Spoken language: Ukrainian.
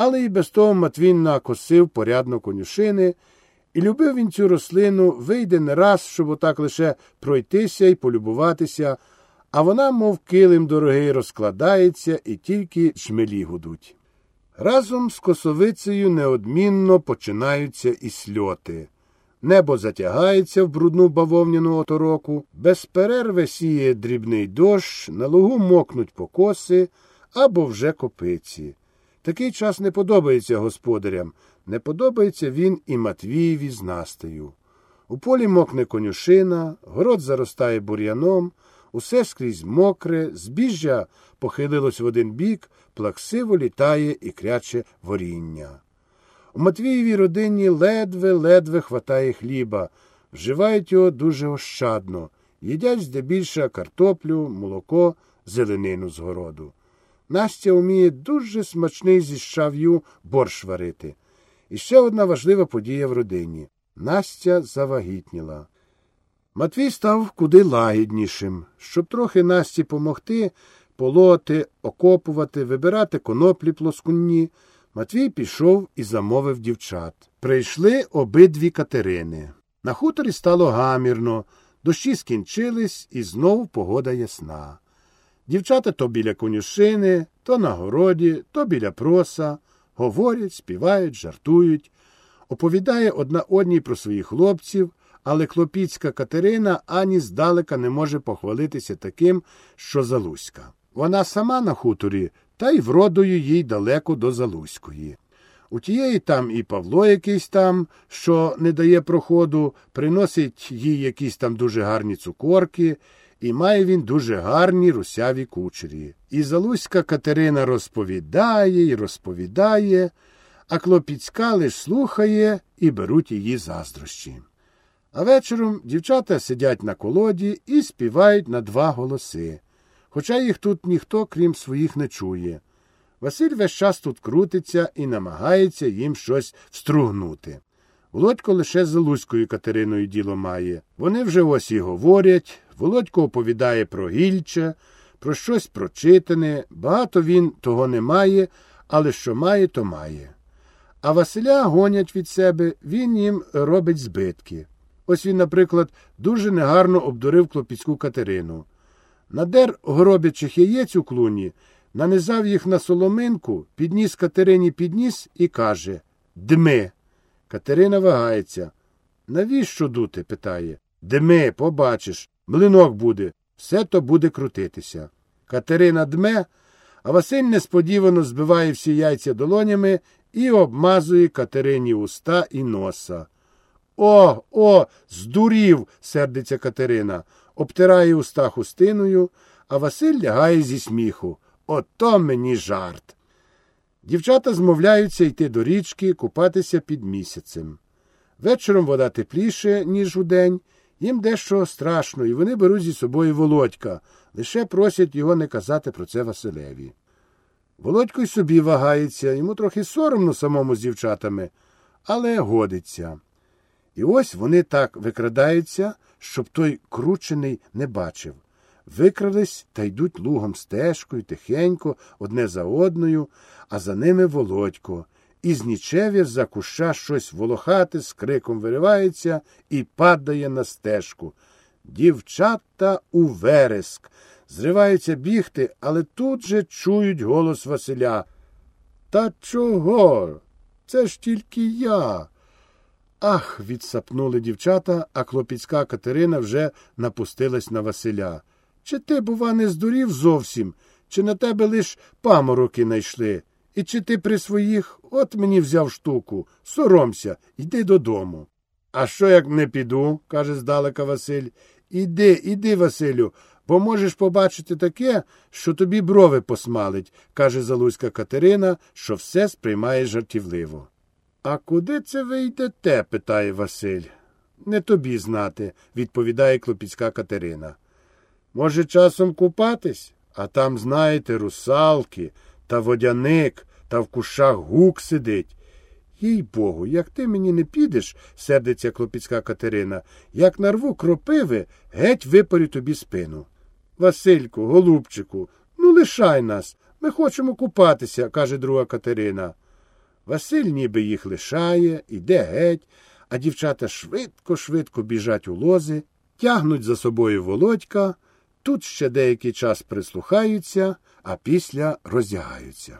Але і без того Матвій накосив порядно конюшини, і любив він цю рослину, вийде не раз, щоб отак лише пройтися і полюбуватися, а вона, мов килим дорогий, розкладається і тільки шмелі гудуть. Разом з косовицею неодмінно починаються і сльоти. Небо затягається в брудну бавовняну отороку, без перерви сіє дрібний дощ, на лугу мокнуть покоси або вже копиці. Такий час не подобається господарям, не подобається він і Матвієві з Настею. У полі мокне конюшина, город заростає бур'яном, усе скрізь мокре, збіжжя похилилось в один бік, плаксиво літає і кряче воріння. У Матвієвій родині ледве-ледве хватає хліба, вживають його дуже ощадно, їдять здебільше картоплю, молоко, зеленину з городу. Настя вміє дуже смачний зі щав'ю борщ варити. І ще одна важлива подія в родині. Настя завагітніла. Матвій став куди лагіднішим, щоб трохи Насті помогти полоти, окопувати, вибирати коноплі плоскунні. Матвій пішов і замовив дівчат. Прийшли обидві Катерини. На хуторі стало гамірно, дощі скінчились, і знов погода ясна. Дівчата то біля конюшини, то на городі, то біля проса, говорять, співають, жартують, оповідає одна одній про своїх хлопців, але клопіцька Катерина ані здалека не може похвалитися таким, що Залуська. Вона сама на хуторі, та й вродою їй далеко до Залуської. У тієї там і Павло якийсь там, що не дає проходу, приносить їй якісь там дуже гарні цукорки, і має він дуже гарні русяві кучері. І Залуська Катерина розповідає і розповідає, а Клопіцька лиш слухає і беруть її заздрощі. А вечором дівчата сидять на колоді і співають на два голоси, хоча їх тут ніхто, крім своїх, не чує. Василь весь час тут крутиться і намагається їм щось встругнути. Володько лише з Залузькою Катериною діло має. Вони вже ось і говорять. Володько оповідає про гільче, про щось прочитане. Багато він того не має, але що має, то має. А Василя гонять від себе, він їм робить збитки. Ось він, наприклад, дуже негарно обдурив клопіцьку Катерину. Надер горобячих яєць у клуні, нанизав їх на соломинку, підніс Катерині підніс і каже Дми. Катерина вагається. Навіщо дути? питає. Дми, побачиш, млинок буде, все то буде крутитися. Катерина дме, а Василь несподівано збиває всі яйця долонями і обмазує Катерині уста і носа. О, о, здурів, сердиться Катерина, обтирає уста хустиною, а Василь лягає зі сміху. Ото мені жарт. Дівчата змовляються йти до річки, купатися під місяцем. Вечором вода тепліше, ніж удень, їм дещо страшно, і вони беруть зі собою володька, лише просять його не казати про це Василеві. Володько й собі вагається, йому трохи соромно самому з дівчатами, але годиться. І ось вони так викрадаються, щоб той кручений не бачив. Викрались та йдуть лугом стежкою, тихенько, одне за одною, а за ними володько. І з нічев'я за куща щось волохате з криком виривається і падає на стежку. Дівчата у вереск. Зриваються бігти, але тут же чують голос Василя. Та чого? Це ж тільки я. Ах, відсапнули дівчата, а клопіцька Катерина вже напустилась на Василя. Чи ти, бува, не здурів зовсім, чи на тебе лиш памороки найшли? І чи ти при своїх от мені взяв штуку, соромся, йди додому. А що, як не піду, каже здалека Василь. Іди, іди, Василю, бо можеш побачити таке, що тобі брови посмалить, каже Залузька Катерина, що все сприймає жартівливо. А куди це ви йдете? питає Василь. Не тобі знати, відповідає клопіцька Катерина. Може, часом купатись? А там, знаєте, русалки та водяник, та в кущах гук сидить. Їй богу, як ти мені не підеш, сердиться клопіцька Катерина, як нарву кропиви, геть випарю тобі спину. Васильку, голубчику, ну лишай нас. Ми хочемо купатися, каже друга Катерина. Василь ніби їх лишає, іде геть, а дівчата швидко-швидко біжать у лози, тягнуть за собою володька, тут ще деякий час прислухаються, а після роздягаються.